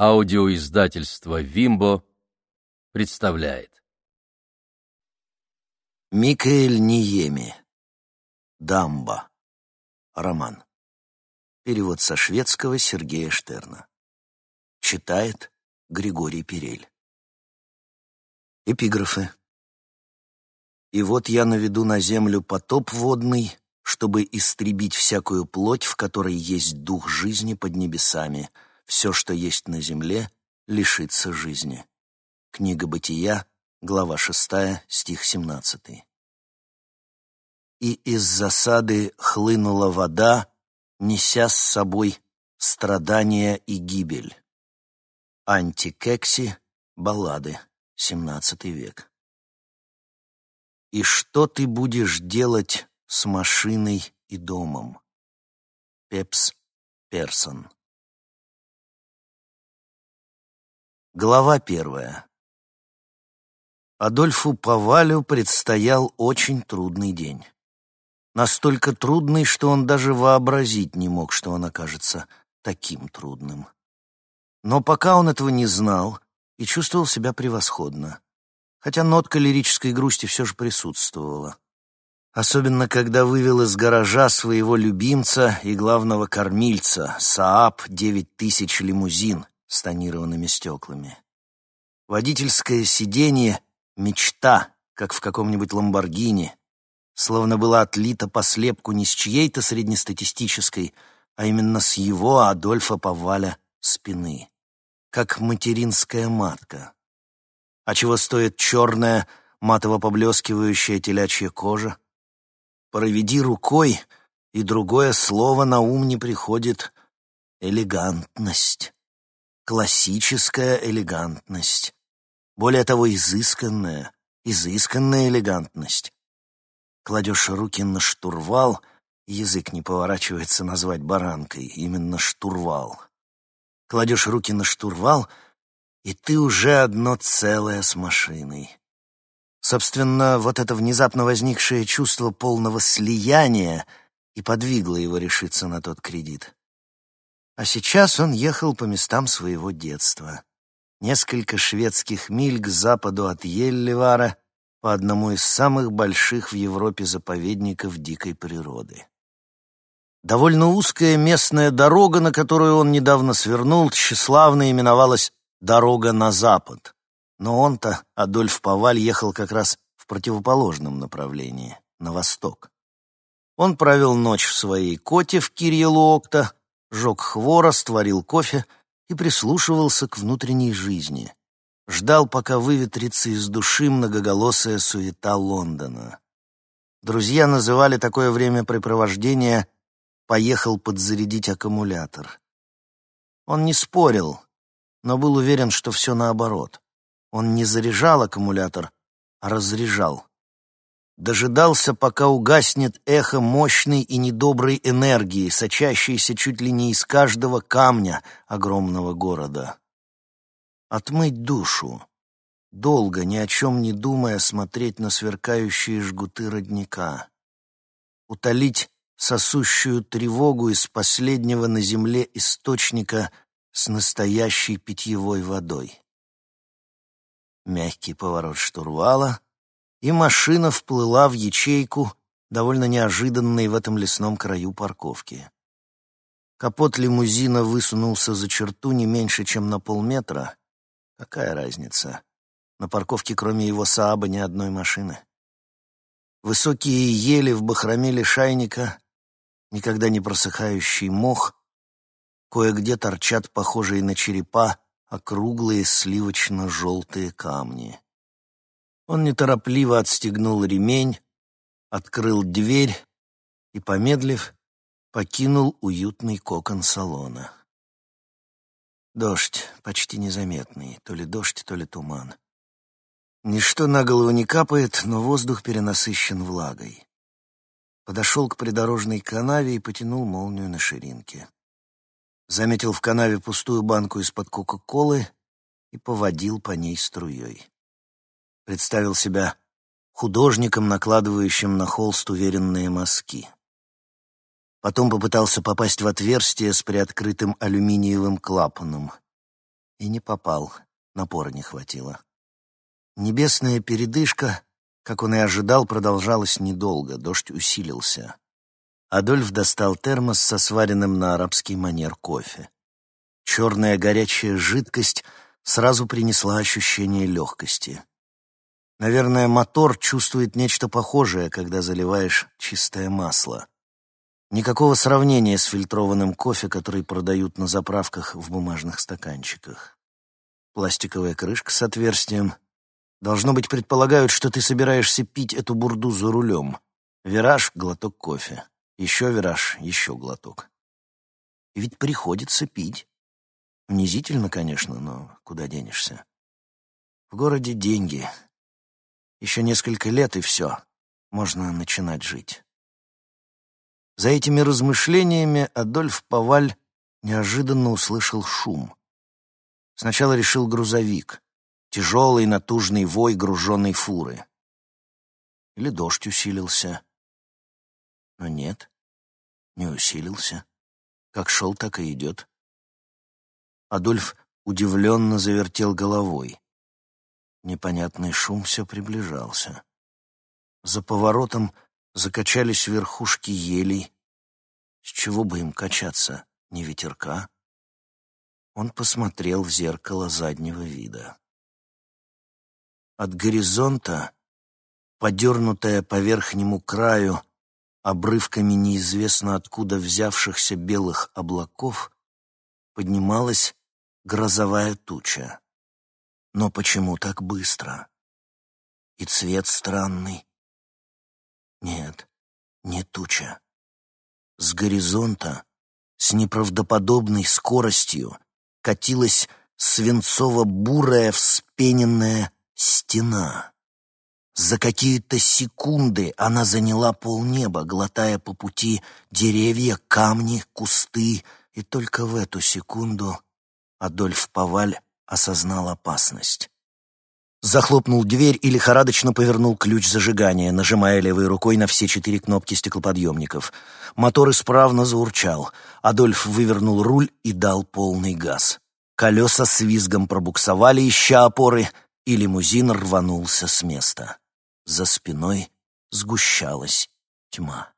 Аудиоиздательство «Вимбо» представляет. Микаэль Ниеми. Дамба. Роман. Перевод со шведского Сергея Штерна. Читает Григорий Перель. Эпиграфы. «И вот я наведу на землю потоп водный, чтобы истребить всякую плоть, в которой есть дух жизни под небесами» все, что есть на земле, лишится жизни. Книга Бытия, глава 6, стих 17. И из засады хлынула вода, неся с собой страдания и гибель. Антикекси, баллады, 17 век. И что ты будешь делать с машиной и домом? Пепс Персон Глава первая. Адольфу Павалю предстоял очень трудный день. Настолько трудный, что он даже вообразить не мог, что он окажется таким трудным. Но пока он этого не знал и чувствовал себя превосходно, хотя нотка лирической грусти все же присутствовала. Особенно, когда вывел из гаража своего любимца и главного кормильца Сааб 9000 лимузин — с тонированными стеклами. Водительское сиденье — мечта, как в каком-нибудь Ламборгини, словно была отлита по слепку не с чьей-то среднестатистической, а именно с его, Адольфа Паваля, спины, как материнская матка. А чего стоит черная, матово-поблескивающая телячья кожа? Проведи рукой, и другое слово на ум не приходит — элегантность классическая элегантность. Более того, изысканная, изысканная элегантность. Кладешь руки на штурвал, язык не поворачивается назвать баранкой, именно штурвал. Кладешь руки на штурвал, и ты уже одно целое с машиной. Собственно, вот это внезапно возникшее чувство полного слияния и подвигло его решиться на тот кредит. А сейчас он ехал по местам своего детства. Несколько шведских миль к западу от Елливара по одному из самых больших в Европе заповедников дикой природы. Довольно узкая местная дорога, на которую он недавно свернул, тщеславно именовалась «Дорога на запад». Но он-то, Адольф Паваль, ехал как раз в противоположном направлении, на восток. Он провел ночь в своей коте в Кирьелуокта, жег хворост, варил кофе и прислушивался к внутренней жизни. Ждал, пока выветрится из души многоголосая суета Лондона. Друзья называли такое времяпрепровождение «поехал подзарядить аккумулятор». Он не спорил, но был уверен, что все наоборот. Он не заряжал аккумулятор, а разряжал дожидался, пока угаснет эхо мощной и недоброй энергии, сочащейся чуть ли не из каждого камня огромного города. Отмыть душу, долго, ни о чем не думая, смотреть на сверкающие жгуты родника, утолить сосущую тревогу из последнего на земле источника с настоящей питьевой водой. Мягкий поворот штурвала — и машина вплыла в ячейку, довольно неожиданной в этом лесном краю парковки. Капот лимузина высунулся за черту не меньше, чем на полметра. Какая разница? На парковке, кроме его Сааба, ни одной машины. Высокие ели в бахроме лишайника, никогда не просыхающий мох, кое-где торчат похожие на черепа округлые сливочно-желтые камни. Он неторопливо отстегнул ремень, открыл дверь и, помедлив, покинул уютный кокон салона. Дождь, почти незаметный, то ли дождь, то ли туман. Ничто на голову не капает, но воздух перенасыщен влагой. Подошел к придорожной канаве и потянул молнию на ширинке. Заметил в канаве пустую банку из-под Кока-Колы и поводил по ней струей представил себя художником, накладывающим на холст уверенные мазки. Потом попытался попасть в отверстие с приоткрытым алюминиевым клапаном. И не попал, напора не хватило. Небесная передышка, как он и ожидал, продолжалась недолго, дождь усилился. Адольф достал термос со сваренным на арабский манер кофе. Черная горячая жидкость сразу принесла ощущение легкости. Наверное, мотор чувствует нечто похожее, когда заливаешь чистое масло. Никакого сравнения с фильтрованным кофе, который продают на заправках в бумажных стаканчиках. Пластиковая крышка с отверстием. Должно быть, предполагают, что ты собираешься пить эту бурду за рулем. Вираж — глоток кофе. Еще вираж, еще глоток. И ведь приходится пить. Унизительно, конечно, но куда денешься? В городе деньги. Еще несколько лет, и все. Можно начинать жить. За этими размышлениями Адольф Паваль неожиданно услышал шум. Сначала решил грузовик, тяжелый натужный вой груженной фуры. Или дождь усилился. Но нет, не усилился. Как шел, так и идет. Адольф удивленно завертел головой. Непонятный шум все приближался. За поворотом закачались верхушки елей. С чего бы им качаться? Не ветерка? Он посмотрел в зеркало заднего вида. От горизонта, подернутая по верхнему краю обрывками неизвестно откуда взявшихся белых облаков, поднималась грозовая туча. Но почему так быстро? И цвет странный. Нет, не туча. С горизонта с неправдоподобной скоростью катилась свинцово-бурая вспененная стена. За какие-то секунды она заняла полнеба, глотая по пути деревья, камни, кусты, и только в эту секунду Адольф Паваль осознал опасность. Захлопнул дверь и лихорадочно повернул ключ зажигания, нажимая левой рукой на все четыре кнопки стеклоподъемников. Мотор исправно заурчал. Адольф вывернул руль и дал полный газ. Колеса с визгом пробуксовали, ища опоры, и лимузин рванулся с места. За спиной сгущалась тьма.